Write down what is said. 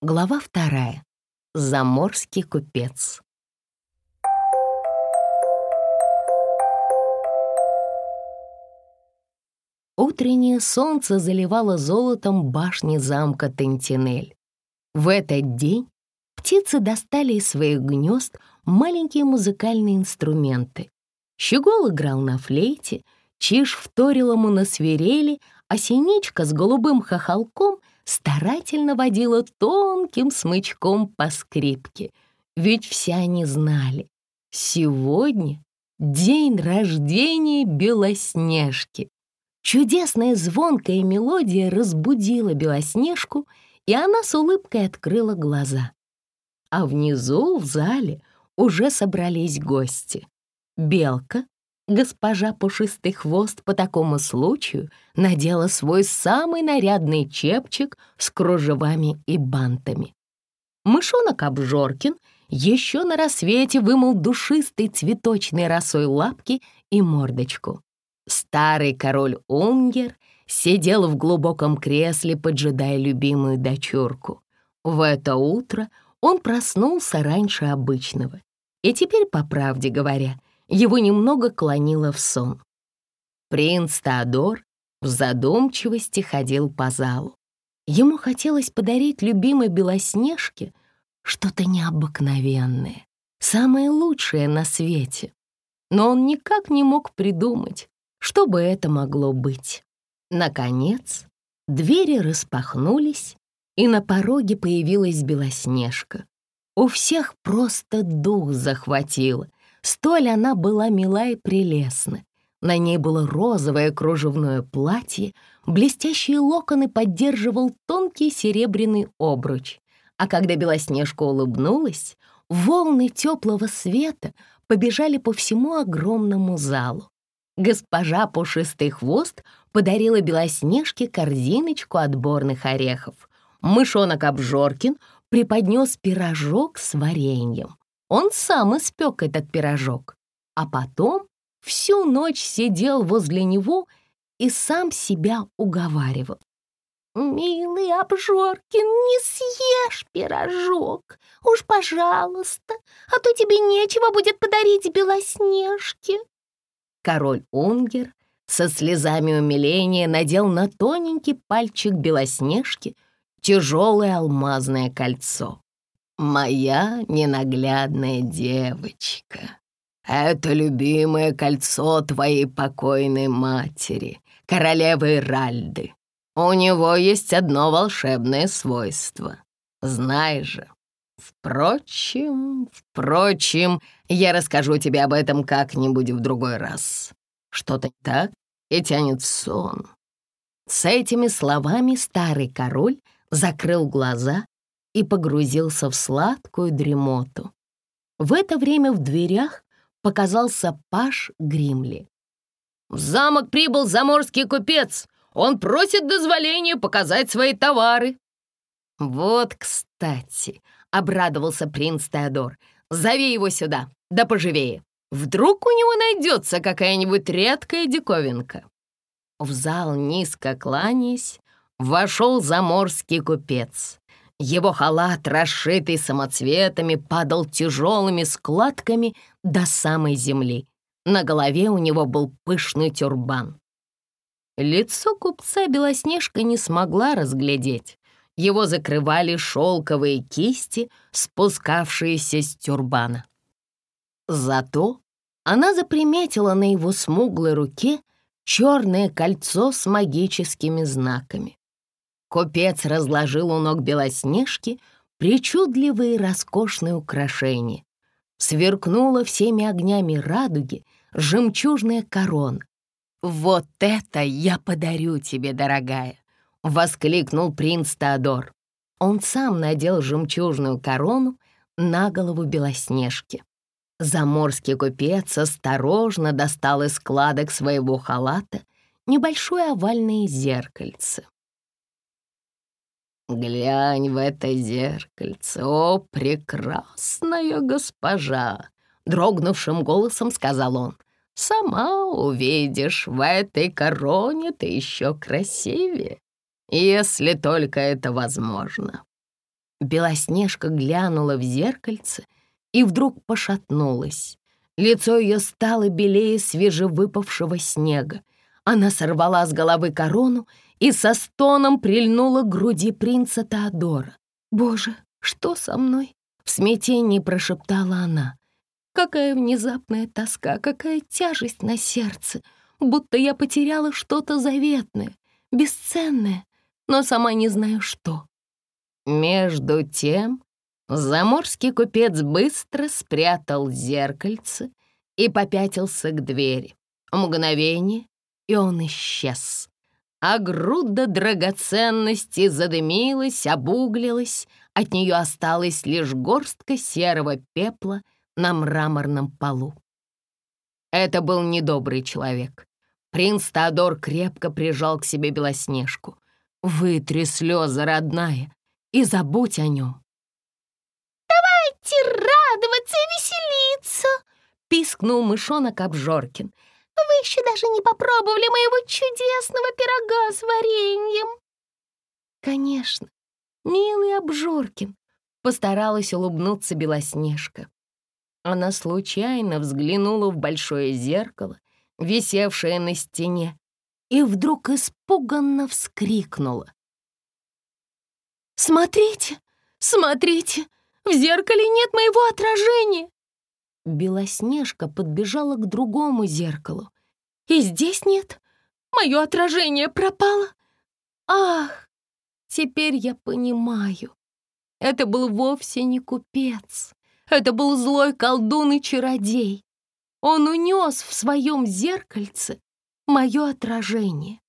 Глава вторая. Заморский купец. Утреннее солнце заливало золотом башни замка Тентинель. В этот день птицы достали из своих гнезд маленькие музыкальные инструменты. Щегол играл на флейте, чиж вторил ему на свирели, а синичка с голубым хохолком старательно водила тонким смычком по скрипке, ведь все они знали, сегодня день рождения Белоснежки. Чудесная звонкая мелодия разбудила Белоснежку, и она с улыбкой открыла глаза. А внизу, в зале, уже собрались гости. Белка, госпожа Пушистый Хвост по такому случаю надела свой самый нарядный чепчик с кружевами и бантами. Мышонок Обжоркин еще на рассвете вымыл душистой цветочной росой лапки и мордочку. Старый король Унгер сидел в глубоком кресле, поджидая любимую дочурку. В это утро он проснулся раньше обычного. И теперь, по правде говоря, его немного клонило в сон. Принц Теодор в задумчивости ходил по залу. Ему хотелось подарить любимой Белоснежке что-то необыкновенное, самое лучшее на свете. Но он никак не мог придумать, что бы это могло быть. Наконец, двери распахнулись, и на пороге появилась Белоснежка. У всех просто дух захватило. Столь она была мила и прелестна. На ней было розовое кружевное платье, блестящие локоны поддерживал тонкий серебряный обруч. А когда Белоснежка улыбнулась, волны теплого света побежали по всему огромному залу. Госпожа Пушистый Хвост подарила Белоснежке корзиночку отборных орехов. Мышонок Обжоркин преподнес пирожок с вареньем. Он сам испек этот пирожок, а потом всю ночь сидел возле него и сам себя уговаривал. «Милый Обжоркин, не съешь пирожок, уж пожалуйста, а то тебе нечего будет подарить Белоснежке». Король Унгер со слезами умиления надел на тоненький пальчик Белоснежки тяжелое алмазное кольцо. «Моя ненаглядная девочка, это любимое кольцо твоей покойной матери, королевы Ральды. У него есть одно волшебное свойство. Знаешь же. Впрочем, впрочем, я расскажу тебе об этом как-нибудь в другой раз. Что-то так и тянет сон». С этими словами старый король закрыл глаза и погрузился в сладкую дремоту. В это время в дверях показался Паш Гримли. «В замок прибыл заморский купец. Он просит дозволения показать свои товары». «Вот, кстати», — обрадовался принц Теодор, «зови его сюда, да поживее. Вдруг у него найдется какая-нибудь редкая диковинка». В зал, низко кланяясь, вошел заморский купец. Его халат, расшитый самоцветами, падал тяжелыми складками до самой земли. На голове у него был пышный тюрбан. Лицо купца Белоснежка не смогла разглядеть. Его закрывали шелковые кисти, спускавшиеся с тюрбана. Зато она заприметила на его смуглой руке черное кольцо с магическими знаками. Купец разложил у ног Белоснежки причудливые роскошные украшения. Сверкнула всеми огнями радуги жемчужная корона. «Вот это я подарю тебе, дорогая!» — воскликнул принц Теодор. Он сам надел жемчужную корону на голову Белоснежки. Заморский купец осторожно достал из складок своего халата небольшое овальное зеркальце. «Глянь в это зеркальце, о, прекрасная госпожа!» Дрогнувшим голосом сказал он. «Сама увидишь, в этой короне ты еще красивее, если только это возможно». Белоснежка глянула в зеркальце и вдруг пошатнулась. Лицо ее стало белее свежевыпавшего снега. Она сорвала с головы корону и со стоном прильнула к груди принца Теодора. «Боже, что со мной?» — в смятении прошептала она. «Какая внезапная тоска, какая тяжесть на сердце, будто я потеряла что-то заветное, бесценное, но сама не знаю что». Между тем заморский купец быстро спрятал зеркальце и попятился к двери. Мгновение, и он исчез. А груда драгоценностей задымилась, обуглилась, от нее осталась лишь горстка серого пепла на мраморном полу. Это был недобрый человек. Принц Теодор крепко прижал к себе Белоснежку. «Вытри слезы, родная, и забудь о нем». «Давайте радоваться и веселиться!» — пискнул мышонок Обжоркин — вы еще даже не попробовали моего чудесного пирога с вареньем!» «Конечно, милый Обжоркин!» — постаралась улыбнуться Белоснежка. Она случайно взглянула в большое зеркало, висевшее на стене, и вдруг испуганно вскрикнула. «Смотрите, смотрите, в зеркале нет моего отражения!» Белоснежка подбежала к другому зеркалу. «И здесь нет? Мое отражение пропало? Ах, теперь я понимаю. Это был вовсе не купец. Это был злой колдун и чародей. Он унес в своем зеркальце мое отражение.